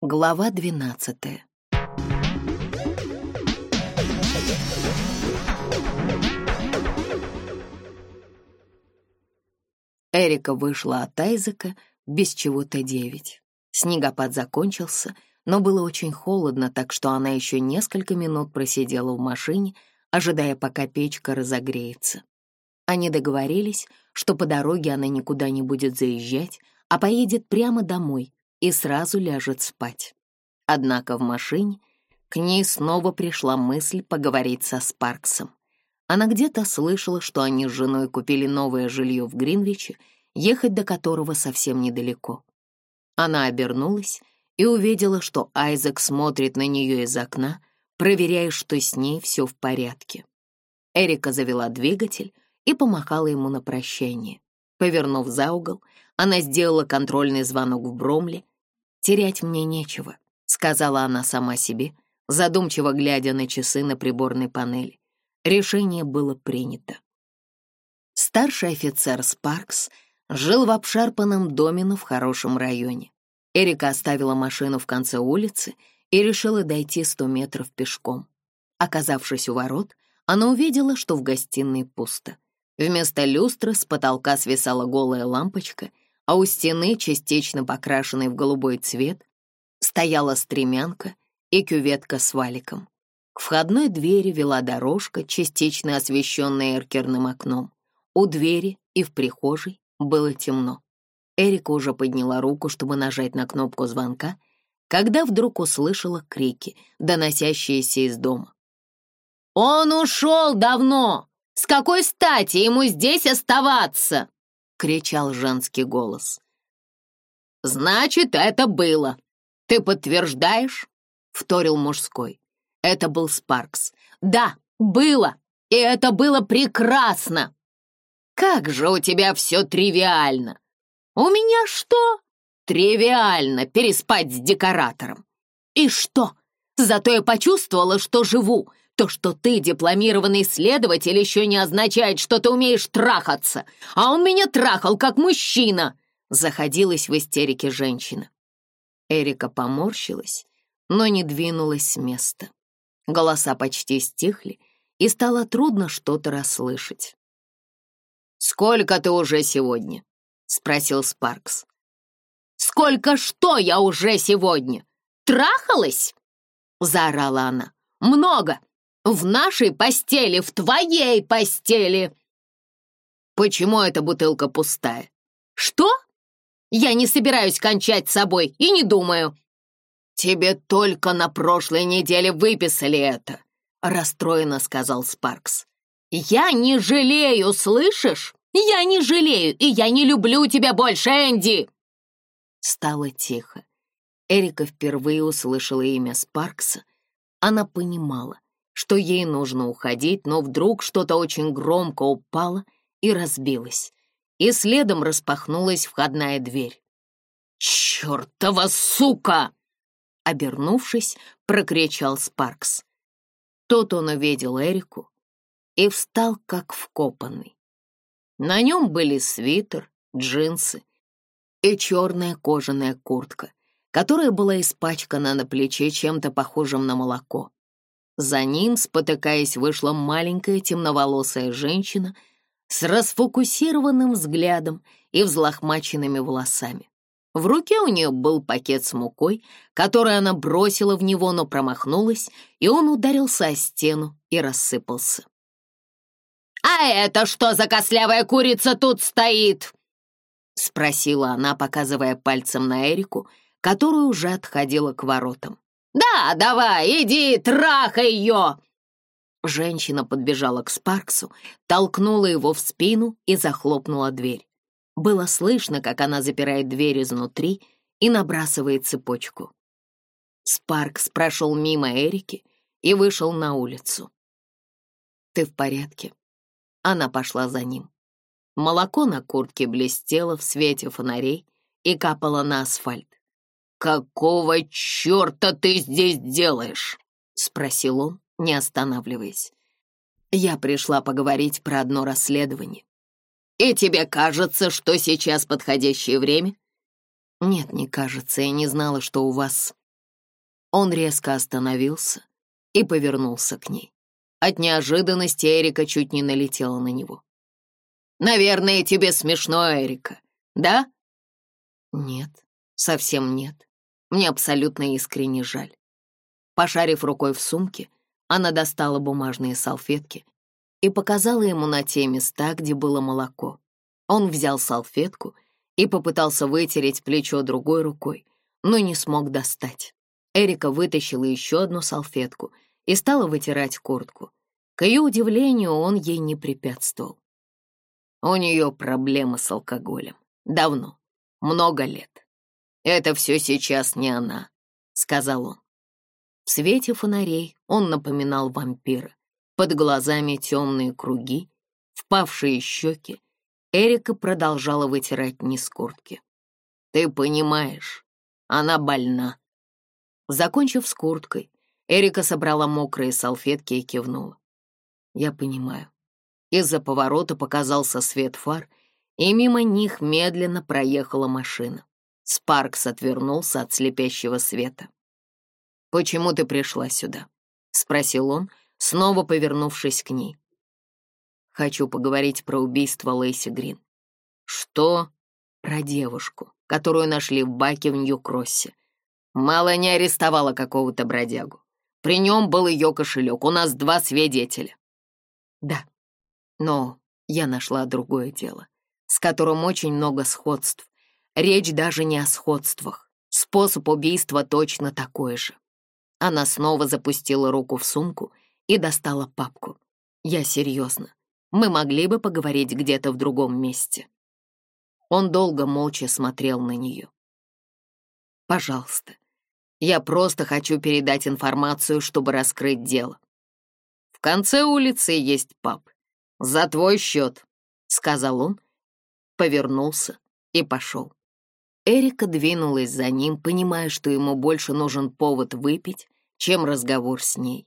Глава 12 Эрика вышла от Айзека без чего-то девять. Снегопад закончился, но было очень холодно, так что она еще несколько минут просидела в машине, ожидая, пока печка разогреется. Они договорились, что по дороге она никуда не будет заезжать, а поедет прямо домой — и сразу ляжет спать. Однако в машине к ней снова пришла мысль поговорить со Спарксом. Она где-то слышала, что они с женой купили новое жилье в Гринвиче, ехать до которого совсем недалеко. Она обернулась и увидела, что Айзек смотрит на нее из окна, проверяя, что с ней все в порядке. Эрика завела двигатель и помахала ему на прощание. Повернув за угол, она сделала контрольный звонок в Бромле терять мне нечего», — сказала она сама себе, задумчиво глядя на часы на приборной панели. Решение было принято. Старший офицер Спаркс жил в обшарпанном доме, но в хорошем районе. Эрика оставила машину в конце улицы и решила дойти сто метров пешком. Оказавшись у ворот, она увидела, что в гостиной пусто. Вместо люстры с потолка свисала голая лампочка — а у стены, частично покрашенной в голубой цвет, стояла стремянка и кюветка с валиком. К входной двери вела дорожка, частично освещенная эркерным окном. У двери и в прихожей было темно. Эрика уже подняла руку, чтобы нажать на кнопку звонка, когда вдруг услышала крики, доносящиеся из дома. «Он ушел давно! С какой стати ему здесь оставаться?» — кричал женский голос. «Значит, это было. Ты подтверждаешь?» — вторил мужской. Это был Спаркс. «Да, было. И это было прекрасно!» «Как же у тебя все тривиально!» «У меня что?» «Тривиально переспать с декоратором!» «И что?» Зато я почувствовала, что живу, то, что ты дипломированный следователь, еще не означает, что ты умеешь трахаться. А он меня трахал, как мужчина!» Заходилась в истерике женщина. Эрика поморщилась, но не двинулась с места. Голоса почти стихли, и стало трудно что-то расслышать. «Сколько ты уже сегодня?» — спросил Спаркс. «Сколько что я уже сегодня? Трахалась?» — заорала она. «Много! В нашей постели, в твоей постели!» «Почему эта бутылка пустая?» «Что? Я не собираюсь кончать с собой и не думаю». «Тебе только на прошлой неделе выписали это», — расстроенно сказал Спаркс. «Я не жалею, слышишь? Я не жалею, и я не люблю тебя больше, Энди!» Стало тихо. Эрика впервые услышала имя Спаркса. Она понимала, что ей нужно уходить, но вдруг что-то очень громко упало и разбилось, и следом распахнулась входная дверь. «Чёртова сука!» — обернувшись, прокричал Спаркс. Тот он увидел Эрику и встал как вкопанный. На нем были свитер, джинсы и черная кожаная куртка, которая была испачкана на плече чем-то похожим на молоко. За ним, спотыкаясь, вышла маленькая темноволосая женщина с расфокусированным взглядом и взлохмаченными волосами. В руке у нее был пакет с мукой, который она бросила в него, но промахнулась, и он ударился о стену и рассыпался. «А это что за кослявая курица тут стоит?» — спросила она, показывая пальцем на Эрику, которая уже отходила к воротам. «Да, давай, иди, трахай ее!» Женщина подбежала к Спарксу, толкнула его в спину и захлопнула дверь. Было слышно, как она запирает дверь изнутри и набрасывает цепочку. Спаркс прошел мимо Эрики и вышел на улицу. «Ты в порядке?» Она пошла за ним. Молоко на куртке блестело в свете фонарей и капало на асфальт какого черта ты здесь делаешь?» — спросил он, не останавливаясь. «Я пришла поговорить про одно расследование». «И тебе кажется, что сейчас подходящее время?» «Нет, не кажется, я не знала, что у вас...» Он резко остановился и повернулся к ней. От неожиданности Эрика чуть не налетела на него. «Наверное, тебе смешно, Эрика, да?» «Нет, совсем нет. Мне абсолютно искренне жаль». Пошарив рукой в сумке, она достала бумажные салфетки и показала ему на те места, где было молоко. Он взял салфетку и попытался вытереть плечо другой рукой, но не смог достать. Эрика вытащила еще одну салфетку и стала вытирать куртку. К ее удивлению, он ей не препятствовал. У нее проблемы с алкоголем. Давно. Много лет. «Это все сейчас не она», — сказал он. В свете фонарей он напоминал вампира. Под глазами темные круги, впавшие щеки. Эрика продолжала вытирать низ куртки. «Ты понимаешь, она больна». Закончив с курткой, Эрика собрала мокрые салфетки и кивнула. «Я понимаю». Из-за поворота показался свет фар, и мимо них медленно проехала машина. Спаркс отвернулся от слепящего света. «Почему ты пришла сюда?» — спросил он, снова повернувшись к ней. «Хочу поговорить про убийство Лейси Грин». «Что?» «Про девушку, которую нашли в баке в Нью-Кроссе. Мало не арестовала какого-то бродягу. При нем был ее кошелек. У нас два свидетеля». «Да, но я нашла другое дело, с которым очень много сходств. Речь даже не о сходствах. Способ убийства точно такой же. Она снова запустила руку в сумку и достала папку. Я серьезно. Мы могли бы поговорить где-то в другом месте. Он долго молча смотрел на нее. «Пожалуйста, я просто хочу передать информацию, чтобы раскрыть дело. В конце улицы есть паб. За твой счет», — сказал он, повернулся и пошел. Эрика двинулась за ним, понимая, что ему больше нужен повод выпить, чем разговор с ней.